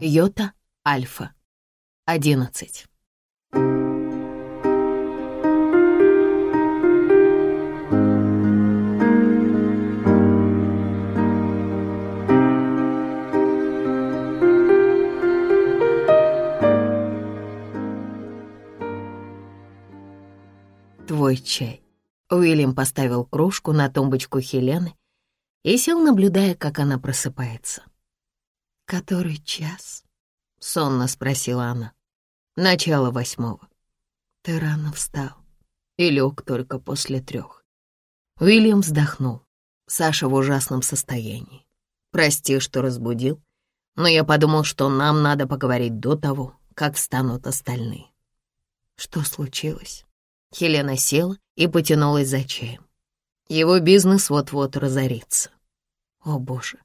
Йота Альфа. 11. Твой чай. Уильям поставил кружку на тумбочку Хелены и сел, наблюдая, как она просыпается. «Который час?» — сонно спросила она. «Начало восьмого. Ты рано встал и лег только после трех». Уильям вздохнул. Саша в ужасном состоянии. «Прости, что разбудил, но я подумал, что нам надо поговорить до того, как встанут остальные». «Что случилось?» Хелена села и потянулась за чаем. Его бизнес вот-вот разорится. «О, боже!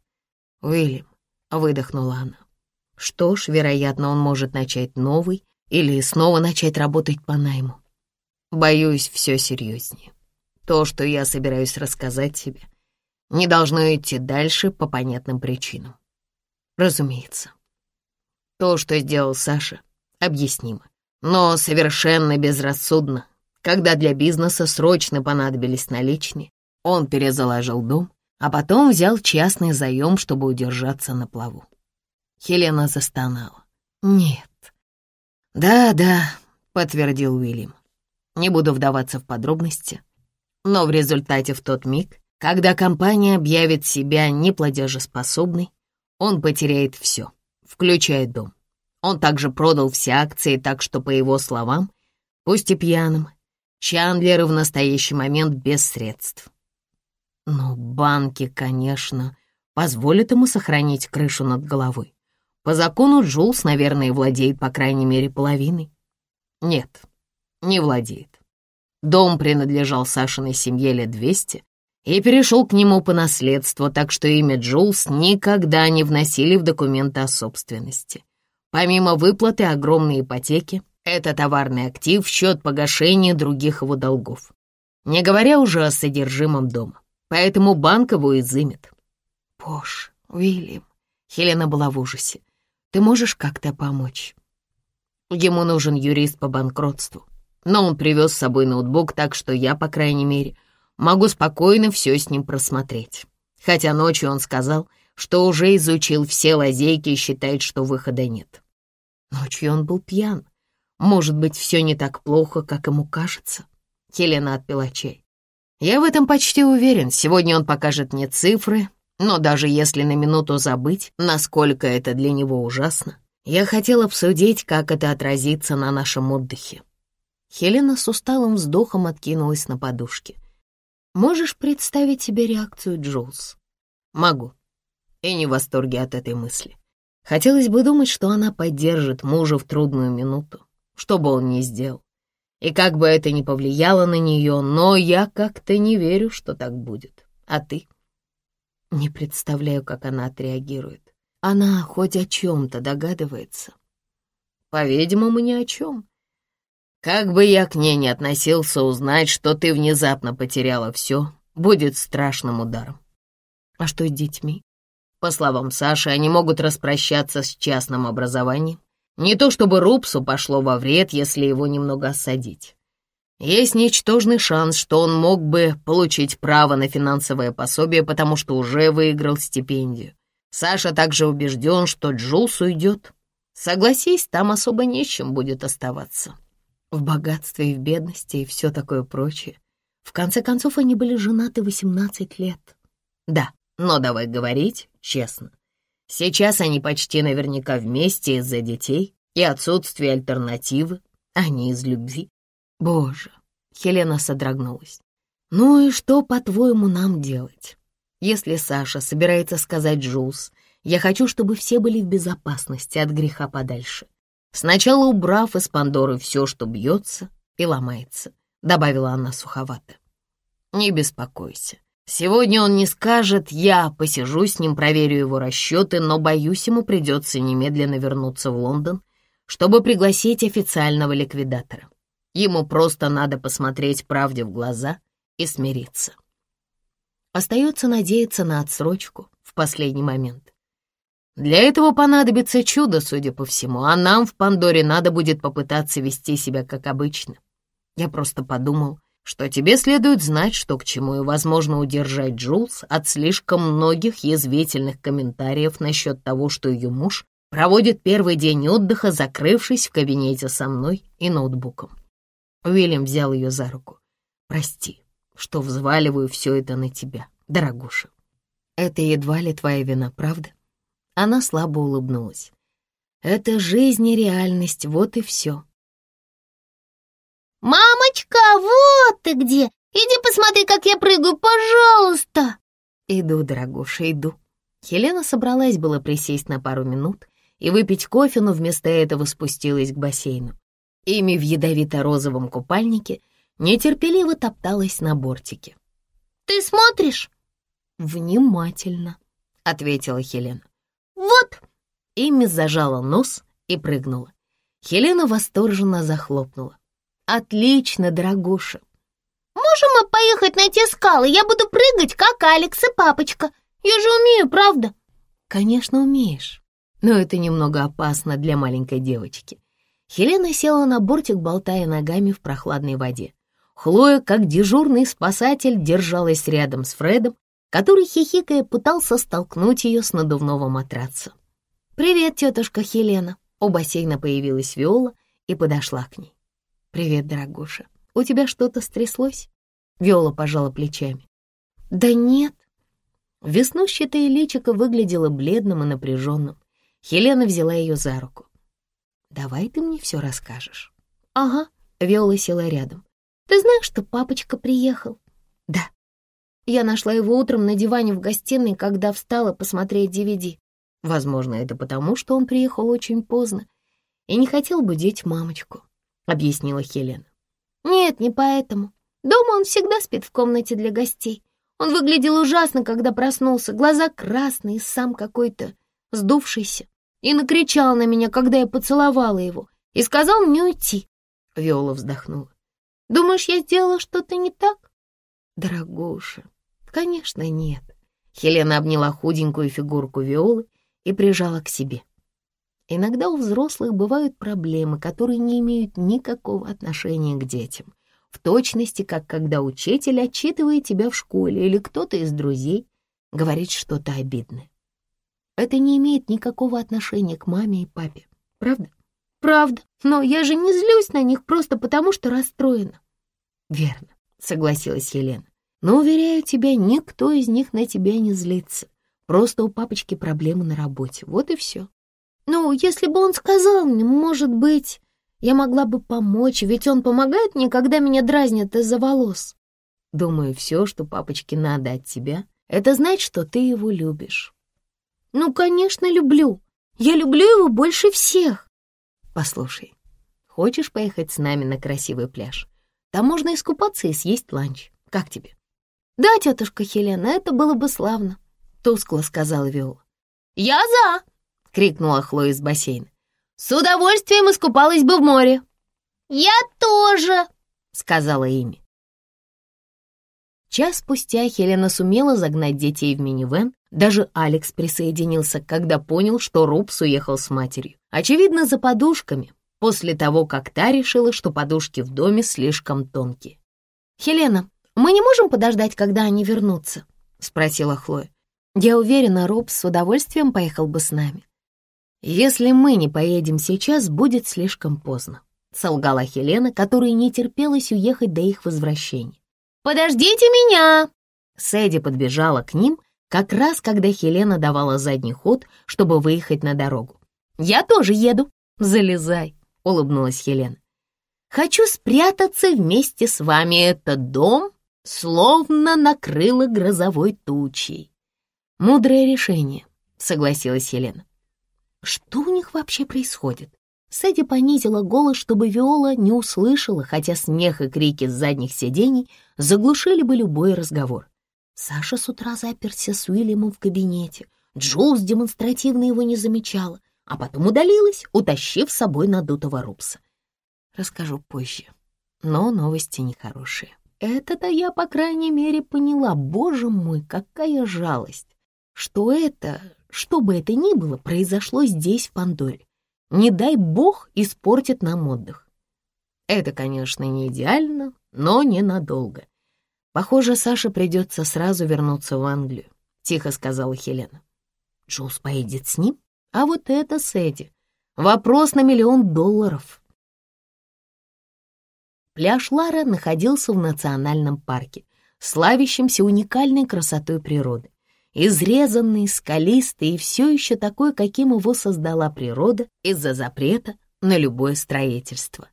Уильям, выдохнула она. Что ж, вероятно, он может начать новый или снова начать работать по найму. Боюсь, все серьезнее. То, что я собираюсь рассказать тебе, не должно идти дальше по понятным причинам. Разумеется. То, что сделал Саша, объяснимо, но совершенно безрассудно. Когда для бизнеса срочно понадобились наличные, он перезаложил дом а потом взял частный заем, чтобы удержаться на плаву. Хелена застонала. «Нет». «Да-да», — подтвердил Уильям. «Не буду вдаваться в подробности, но в результате в тот миг, когда компания объявит себя неплатежеспособной, он потеряет все, включая дом. Он также продал все акции, так что, по его словам, пусть и пьяным, Чандлер в настоящий момент без средств. Но банки, конечно, позволят ему сохранить крышу над головой. По закону Джулс, наверное, владеет по крайней мере половиной. Нет, не владеет. Дом принадлежал Сашиной семье лет двести и перешел к нему по наследству, так что имя Джулс никогда не вносили в документы о собственности. Помимо выплаты огромной ипотеки, это товарный актив в счет погашения других его долгов, не говоря уже о содержимом дома поэтому банк его изымет. Боже, Уильям, Хелена была в ужасе. Ты можешь как-то помочь? Ему нужен юрист по банкротству, но он привез с собой ноутбук, так что я, по крайней мере, могу спокойно все с ним просмотреть. Хотя ночью он сказал, что уже изучил все лазейки и считает, что выхода нет. Ночью он был пьян. Может быть, все не так плохо, как ему кажется. Хелена отпила чай. Я в этом почти уверен. Сегодня он покажет мне цифры, но даже если на минуту забыть, насколько это для него ужасно, я хотел обсудить, как это отразится на нашем отдыхе. Хелена с усталым вздохом откинулась на подушке. «Можешь представить себе реакцию Джулс?» «Могу. И не в восторге от этой мысли. Хотелось бы думать, что она поддержит мужа в трудную минуту, что бы он ни сделал. И как бы это ни повлияло на нее, но я как-то не верю, что так будет. А ты? Не представляю, как она отреагирует. Она хоть о чем-то догадывается. По-видимому, ни о чем. Как бы я к ней не относился, узнать, что ты внезапно потеряла все, будет страшным ударом. А что с детьми? По словам Саши, они могут распрощаться с частным образованием не то чтобы Рупсу пошло во вред, если его немного осадить. Есть ничтожный шанс, что он мог бы получить право на финансовое пособие, потому что уже выиграл стипендию. Саша также убежден, что Джулс уйдет. Согласись, там особо нечем будет оставаться. В богатстве и в бедности и все такое прочее. В конце концов, они были женаты 18 лет. Да, но давай говорить честно. Сейчас они почти наверняка вместе из-за детей и отсутствия альтернативы, а не из любви. Боже, Хелена содрогнулась. Ну и что, по-твоему, нам делать? Если Саша собирается сказать Джулс, я хочу, чтобы все были в безопасности от греха подальше. Сначала убрав из Пандоры все, что бьется и ломается, добавила она суховато. Не беспокойся, Сегодня он не скажет, я посижу с ним, проверю его расчеты, но, боюсь, ему придется немедленно вернуться в Лондон, чтобы пригласить официального ликвидатора. Ему просто надо посмотреть правде в глаза и смириться. Остается надеяться на отсрочку в последний момент. Для этого понадобится чудо, судя по всему, а нам в Пандоре надо будет попытаться вести себя как обычно. Я просто подумал, что тебе следует знать, что к чему, и, возможно, удержать Джулс от слишком многих язвительных комментариев насчет того, что ее муж проводит первый день отдыха, закрывшись в кабинете со мной и ноутбуком. Уильям взял ее за руку. «Прости, что взваливаю все это на тебя, дорогуша. Это едва ли твоя вина, правда?» Она слабо улыбнулась. «Это жизнь и реальность, вот и все». «Мамочка, вот ты где! Иди посмотри, как я прыгаю, пожалуйста!» «Иду, дорогуша, иду». Хелена собралась было присесть на пару минут и выпить кофе, но вместо этого спустилась к бассейну. Ими в ядовито-розовом купальнике нетерпеливо топталась на бортике. «Ты смотришь?» «Внимательно», — ответила Хелена. «Вот!» Ими зажала нос и прыгнула. Хелена восторженно захлопнула. «Отлично, дорогуша!» «Можем мы поехать на те скалы? Я буду прыгать, как Алекс и папочка. Я же умею, правда?» «Конечно, умеешь, но это немного опасно для маленькой девочки. Хелена села на бортик, болтая ногами в прохладной воде. Хлоя, как дежурный спасатель, держалась рядом с Фредом, который, хихикая, пытался столкнуть ее с надувного матраца. «Привет, тетушка Хелена!» У бассейна появилась Виола и подошла к ней. «Привет, дорогуша. У тебя что-то стряслось?» Виола пожала плечами. «Да нет». Веснущатое личико выглядело бледным и напряженным. Хелена взяла ее за руку. Давай ты мне все расскажешь. Ага, Виола села рядом. Ты знаешь, что папочка приехал? Да. Я нашла его утром на диване в гостиной, когда встала посмотреть DVD. Возможно, это потому, что он приехал очень поздно и не хотел будить мамочку, объяснила Хелена. Нет, не поэтому. Дома он всегда спит в комнате для гостей. Он выглядел ужасно, когда проснулся, глаза красные, сам какой-то сдувшийся и накричал на меня, когда я поцеловала его, и сказал мне уйти. Виола вздохнула. «Думаешь, я сделала что-то не так?» «Дорогуша, конечно, нет». Хелена обняла худенькую фигурку Виолы и прижала к себе. Иногда у взрослых бывают проблемы, которые не имеют никакого отношения к детям. В точности, как когда учитель отчитывает тебя в школе или кто-то из друзей говорит что-то обидное. Это не имеет никакого отношения к маме и папе, правда? Правда, но я же не злюсь на них просто потому, что расстроена. Верно, согласилась Елена. Но, уверяю тебя, никто из них на тебя не злится. Просто у папочки проблемы на работе, вот и все. Ну, если бы он сказал мне, может быть, я могла бы помочь, ведь он помогает мне, когда меня дразнят из-за волос. Думаю, все, что папочке надо от тебя, это знать, что ты его любишь. Ну, конечно, люблю. Я люблю его больше всех. Послушай, хочешь поехать с нами на красивый пляж? Там можно искупаться и съесть ланч. Как тебе? Да, тетушка Хелена, это было бы славно, тускло сказала Виола. Я за! Крикнула Хлоя из бассейна. С удовольствием искупалась бы в море. Я тоже, сказала Ими. Час спустя Хелена сумела загнать детей в минивэн даже Алекс присоединился, когда понял, что Рубс уехал с матерью. Очевидно, за подушками, после того, как та решила, что подушки в доме слишком тонкие. «Хелена, мы не можем подождать, когда они вернутся?» — спросила Хлоя. «Я уверена, Рубс с удовольствием поехал бы с нами». «Если мы не поедем сейчас, будет слишком поздно», — солгала Хелена, которая не терпелась уехать до их возвращения. «Подождите меня!» Сэдди подбежала к ним как раз когда Хелена давала задний ход, чтобы выехать на дорогу. «Я тоже еду. Залезай», — улыбнулась Хелена. «Хочу спрятаться вместе с вами. Этот дом словно накрыло грозовой тучей». «Мудрое решение», — согласилась Хелена. «Что у них вообще происходит?» Сэдди понизила голос, чтобы Виола не услышала, хотя смех и крики с задних сидений заглушили бы любой разговор. Саша с утра заперся с Уильямом в кабинете. Джулс демонстративно его не замечала, а потом удалилась, утащив с собой надутого Рупса. Расскажу позже, но новости нехорошие. Это-то я, по крайней мере, поняла. Боже мой, какая жалость! Что это, что бы это ни было, произошло здесь, в Пандоре. Не дай бог испортит нам отдых. Это, конечно, не идеально, но ненадолго. Похоже, Саше придется сразу вернуться в Англию, тихо сказала Хелена. Джулс поедет с ним? А вот это Сэдди. Вопрос на миллион долларов. Пляж Лара находился в национальном парке, славящемся уникальной красотой природы. Изрезанный, скалистый и все еще такой, каким его создала природа из-за запрета на любое строительство.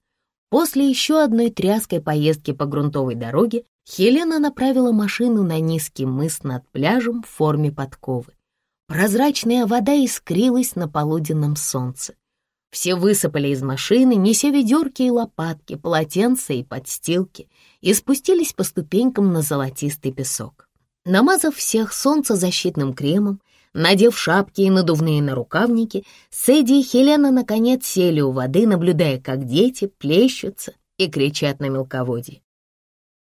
После еще одной тряской поездки по грунтовой дороге Хелена направила машину на низкий мыс над пляжем в форме подковы. Прозрачная вода искрилась на полуденном солнце. Все высыпали из машины, неся ведерки и лопатки, полотенца и подстилки, и спустились по ступенькам на золотистый песок. Намазав всех солнцезащитным кремом, надев шапки и надувные нарукавники, Сэдди и Хелена наконец сели у воды, наблюдая, как дети плещутся и кричат на мелководье.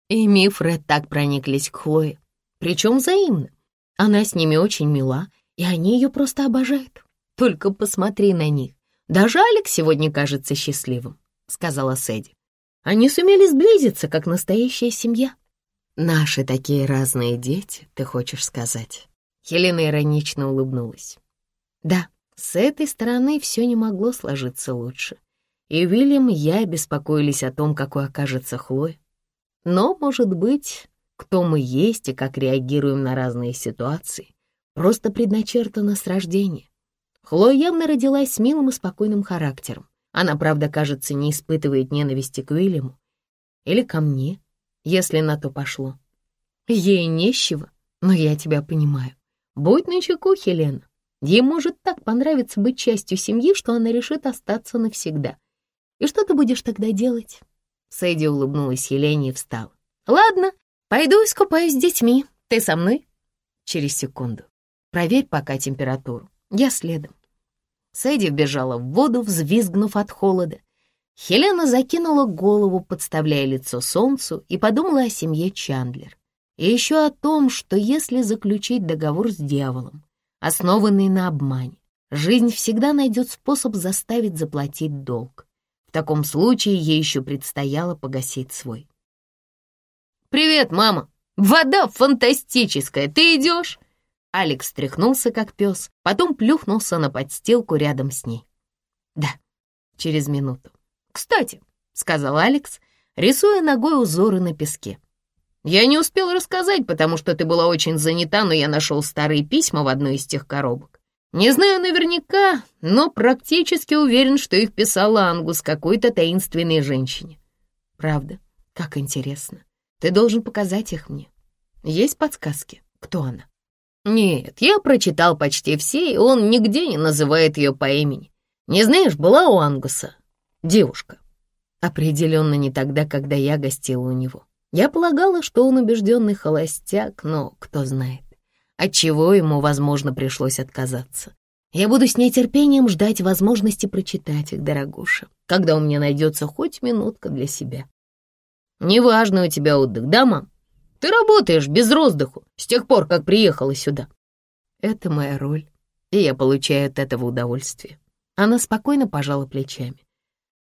И Фред так прониклись к Хлое, причем взаимно. Она с ними очень мила, и они ее просто обожают. Только посмотри на них. Даже Алекс сегодня кажется счастливым, сказала Сэдди. Они сумели сблизиться, как настоящая семья. Наши такие разные дети, ты хочешь сказать? Хелена иронично улыбнулась. Да, с этой стороны все не могло сложиться лучше. И Уильям и я беспокоились о том, какой окажется Хлоя. Но, может быть, кто мы есть и как реагируем на разные ситуации, просто предначертано с рождения. Хлоя явно родилась с милым и спокойным характером. Она, правда, кажется, не испытывает ненависти к Уильяму. Или ко мне, если на то пошло. Ей нечего, но я тебя понимаю. Будь начеку, Хелена. Ей может так понравиться быть частью семьи, что она решит остаться навсегда. И что ты будешь тогда делать? Сэдди улыбнулась Хелене и встала. Ладно, пойду искупаюсь с детьми. Ты со мной? Через секунду. Проверь пока температуру. Я следом. Сэдди вбежала в воду, взвизгнув от холода. Хелена закинула голову, подставляя лицо солнцу, и подумала о семье Чандлер. И еще о том, что если заключить договор с дьяволом, основанный на обмане, жизнь всегда найдет способ заставить заплатить долг. В таком случае ей еще предстояло погасить свой. «Привет, мама! Вода фантастическая! Ты идешь?» Алекс встряхнулся, как пес, потом плюхнулся на подстилку рядом с ней. «Да, через минуту. Кстати», — сказал Алекс, рисуя ногой узоры на песке. «Я не успел рассказать, потому что ты была очень занята, но я нашел старые письма в одной из тех коробок. Не знаю наверняка, но практически уверен, что их писал Ангус какой-то таинственной женщине. Правда, как интересно. Ты должен показать их мне. Есть подсказки, кто она?» Нет, я прочитал почти все, и он нигде не называет ее по имени. Не знаешь, была у Ангуса девушка. Определенно не тогда, когда я гостила у него. Я полагала, что он убежденный холостяк, но кто знает, от чего ему, возможно, пришлось отказаться. Я буду с нетерпением ждать возможности прочитать их, дорогуша, когда у меня найдется хоть минутка для себя. Неважно у тебя отдых, да, мам? Ты работаешь без роздыху с тех пор, как приехала сюда. Это моя роль, и я получаю от этого удовольствие. Она спокойно пожала плечами.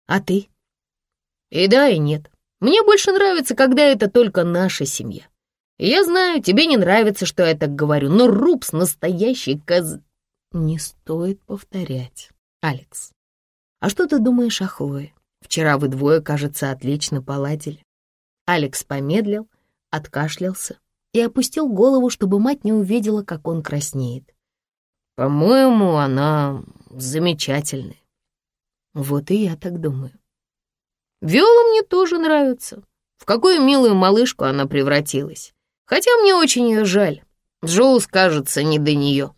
А ты? И да, и нет. Мне больше нравится, когда это только наша семья. я знаю, тебе не нравится, что я так говорю, но Рупс настоящий коз... Не стоит повторять, Алекс. А что ты думаешь о Хлое? Вчера вы двое, кажется, отлично поладили. Алекс помедлил, откашлялся и опустил голову, чтобы мать не увидела, как он краснеет. «По-моему, она замечательная». Вот и я так думаю. Виола мне тоже нравится. В какую милую малышку она превратилась. Хотя мне очень ее жаль. Джоус, кажется, не до нее.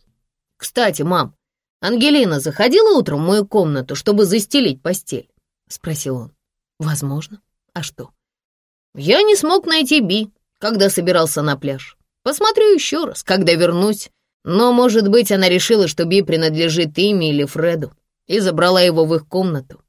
Кстати, мам, Ангелина заходила утром в мою комнату, чтобы застелить постель? Спросил он. Возможно. А что? Я не смог найти Би когда собирался на пляж. Посмотрю еще раз, когда вернусь. Но, может быть, она решила, что Би принадлежит Име или Фреду, и забрала его в их комнату.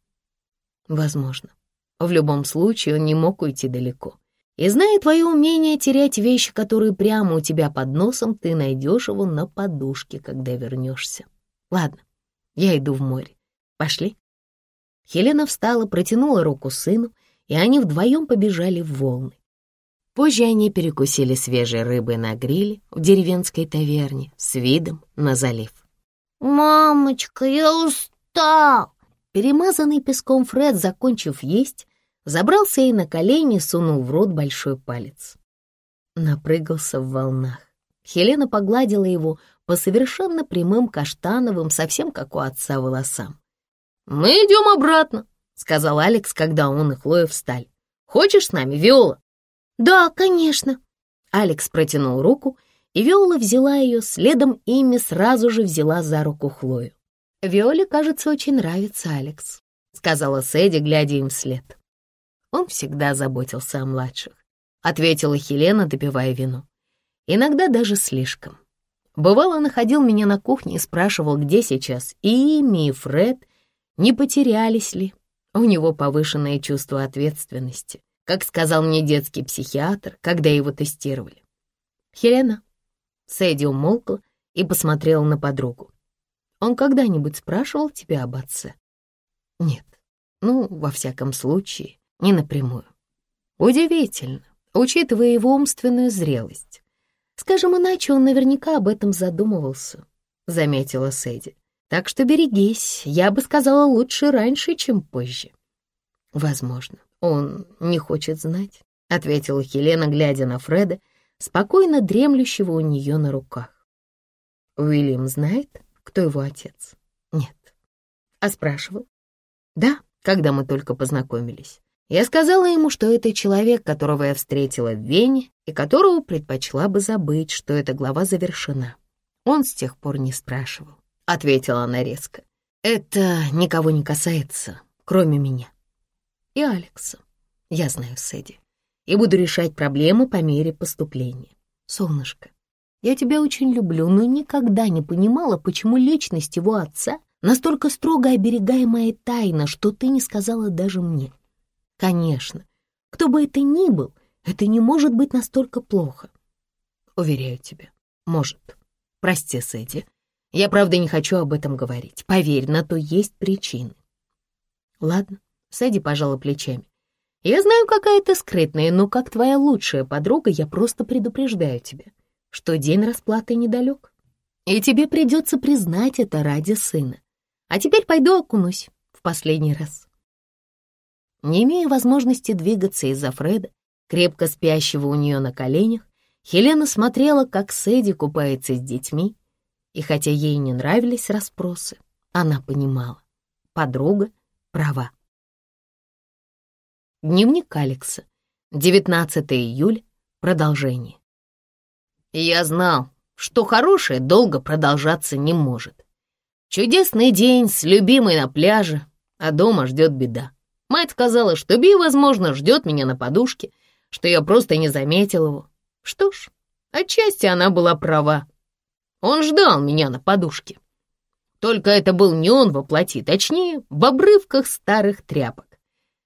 Возможно. В любом случае, он не мог уйти далеко. И зная твое умение терять вещи, которые прямо у тебя под носом, ты найдешь его на подушке, когда вернешься. Ладно, я иду в море. Пошли. Хелена встала, протянула руку сыну, и они вдвоем побежали в волны. Позже они перекусили свежей рыбой на гриле в деревенской таверне с видом на залив. «Мамочка, я устал!» Перемазанный песком Фред, закончив есть, забрался ей на колени сунул в рот большой палец. Напрыгался в волнах. Хелена погладила его по совершенно прямым каштановым, совсем как у отца, волосам. «Мы идем обратно», — сказал Алекс, когда он и Хлоя встали. «Хочешь с нами, Виола?» «Да, конечно». Алекс протянул руку, и Виола взяла ее, следом ими сразу же взяла за руку Хлою. «Виоле, кажется, очень нравится Алекс», — сказала Сэдди, глядя им вслед. «Он всегда заботился о младших», — ответила Хелена, допивая вино. «Иногда даже слишком. Бывало, находил меня на кухне и спрашивал, где сейчас и Эми, и Фред, не потерялись ли. У него повышенное чувство ответственности как сказал мне детский психиатр, когда его тестировали. Хелена. Сэдди умолкла и посмотрела на подругу. Он когда-нибудь спрашивал тебя об отце? Нет. Ну, во всяком случае, не напрямую. Удивительно, учитывая его умственную зрелость. Скажем иначе, он наверняка об этом задумывался, заметила Сэдди. Так что берегись, я бы сказала, лучше раньше, чем позже. Возможно. «Он не хочет знать», — ответила Хелена, глядя на Фреда, спокойно дремлющего у нее на руках. «Уильям знает, кто его отец?» «Нет». «А спрашивал?» «Да, когда мы только познакомились. Я сказала ему, что это человек, которого я встретила в Вене и которого предпочла бы забыть, что эта глава завершена. Он с тех пор не спрашивал», — ответила она резко. «Это никого не касается, кроме меня и Алекса. Я знаю Сэдди и буду решать проблемы по мере поступления. Солнышко, я тебя очень люблю, но никогда не понимала, почему личность его отца настолько строго оберегаемая тайна, что ты не сказала даже мне. Конечно, кто бы это ни был, это не может быть настолько плохо. Уверяю тебя, может. Прости, Сэдди. Я правда не хочу об этом говорить. Поверь, на то есть причины. Ладно, Сэдди пожала плечами. «Я знаю, какая ты скрытная, но как твоя лучшая подруга я просто предупреждаю тебя, что день расплаты недалек, и тебе придется признать это ради сына. А теперь пойду окунусь в последний раз». Не имея возможности двигаться из-за Фреда, крепко спящего у нее на коленях, Хелена смотрела, как Сэдди купается с детьми, и хотя ей не нравились расспросы, она понимала, подруга права. Дневник Алекса. 19 июля. Продолжение. Я знал, что хорошее долго продолжаться не может. Чудесный день с любимой на пляже, а дома ждет беда. Мать сказала, что Би, возможно, ждет меня на подушке, что я просто не заметил его. Что ж, отчасти она была права. Он ждал меня на подушке. Только это был не он воплоти, точнее, в обрывках старых тряпок.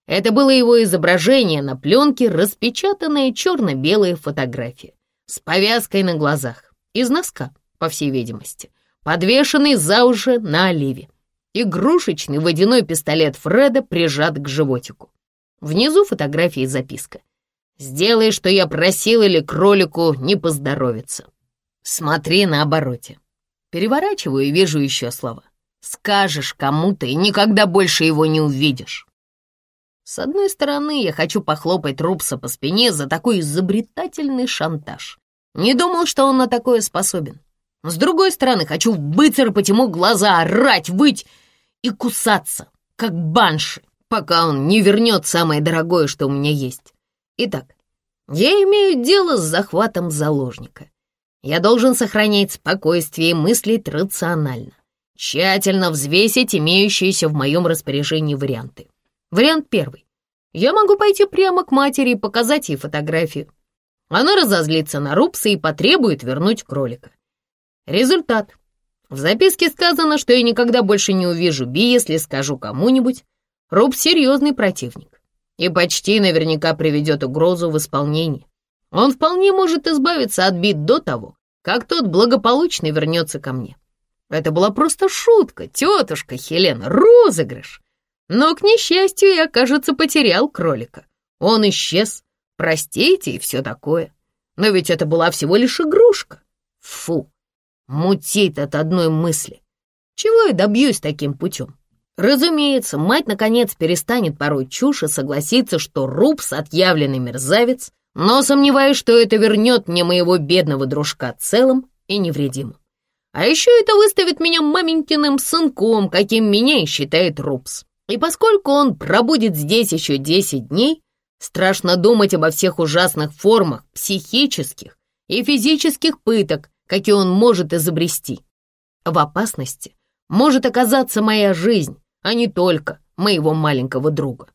Это было его изображение на пленке, распечатанная черно-белая фотография с повязкой на глазах, из носка, по всей видимости, подвешенный за уши на оливе. Игрушечный водяной пистолет Фреда прижат к животику. Внизу фотографии и записка. «Сделай, что я просил, или кролику не поздоровится. Смотри на обороте». Переворачиваю и вижу еще слова. «Скажешь кому-то, и никогда больше его не увидишь». С одной стороны, я хочу похлопать Рубса по спине за такой изобретательный шантаж. Не думал, что он на такое способен. С другой стороны, хочу выцарапать ему глаза, орать, выть и кусаться, как банши, пока он не вернет самое дорогое, что у меня есть. Итак, я имею дело с захватом заложника. Я должен сохранять спокойствие и мыслить рационально, тщательно взвесить имеющиеся в моем распоряжении варианты. Вариант первый. Я могу пойти прямо к матери и показать ей фотографию. Она разозлится на Рупса и потребует вернуть кролика. Результат. В записке сказано, что я никогда больше не увижу Би, если скажу кому-нибудь. Руб серьезный противник. и почти наверняка приведет угрозу в исполнение. Он вполне может избавиться от бит до того, как тот благополучно вернется ко мне. Это была просто шутка, тетушка Хелена, розыгрыш. Но, к несчастью, я, кажется, потерял кролика. Он исчез, простите и все такое. Но ведь это была всего лишь игрушка. Фу, мутит от одной мысли. Чего я добьюсь таким путем? Разумеется, мать наконец перестанет порой чушь и согласится, что Рубс — отъявленный мерзавец, но сомневаюсь, что это вернет мне моего бедного дружка целым и невредимым. А еще это выставит меня маменькиным сынком, каким меня и считает Рупс. И поскольку он пробудет здесь еще 10 дней, страшно думать обо всех ужасных формах психических и физических пыток, какие он может изобрести. В опасности может оказаться моя жизнь, а не только моего маленького друга.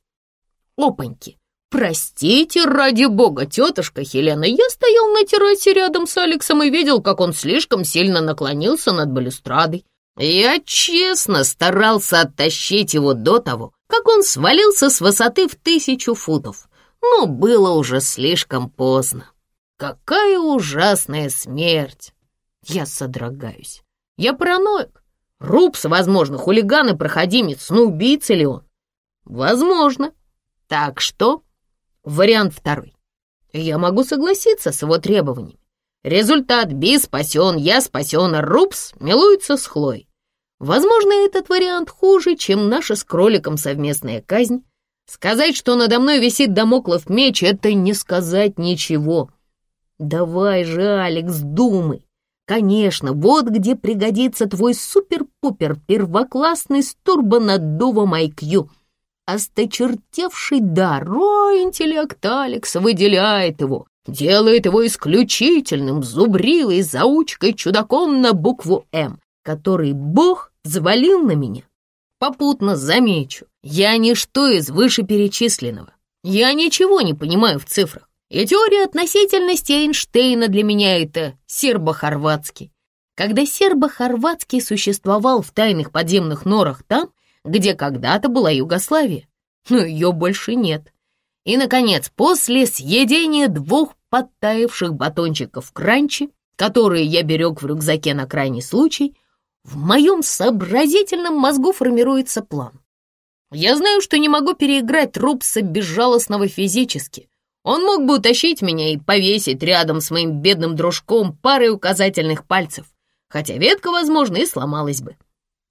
Опаньки! «Простите, ради бога, тетушка Хелена, я стоял на террасе рядом с Алексом и видел, как он слишком сильно наклонился над балюстрадой. Я честно старался оттащить его до того, как он свалился с высоты в тысячу футов, но было уже слишком поздно. Какая ужасная смерть! Я содрогаюсь. Я параноик. Рупс, возможно, хулиган и проходимец, но убийца ли он? Возможно. Так что Вариант второй. Я могу согласиться с его требованиями. Результат Би спасен, я спасен, а Рупс милуется с Хлой. Возможно, этот вариант хуже, чем наша с кроликом совместная казнь. Сказать, что надо мной висит домоклов меч, это не сказать ничего. Давай же, Алекс, думай. Конечно, вот где пригодится твой супер-пупер первоклассный с турбонаддувом IQ — осточертевший дар, интеллект Алекса выделяет его, делает его исключительным зубрилой заучкой чудаком на букву «М», который Бог завалил на меня. Попутно замечу, я ничто из вышеперечисленного. Я ничего не понимаю в цифрах. И теория относительности Эйнштейна для меня это сербо-хорватский. Когда сербо-хорватский существовал в тайных подземных норах там, где когда-то была Югославия, но ее больше нет. И, наконец, после съедения двух подтаявших батончиков кранчи, которые я берег в рюкзаке на крайний случай, в моем сообразительном мозгу формируется план. Я знаю, что не могу переиграть Рубса безжалостного физически. Он мог бы утащить меня и повесить рядом с моим бедным дружком парой указательных пальцев, хотя ветка, возможно, и сломалась бы.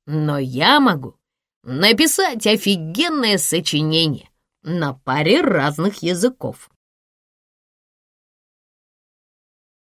Но я могу написать офигенное сочинение на паре разных языков.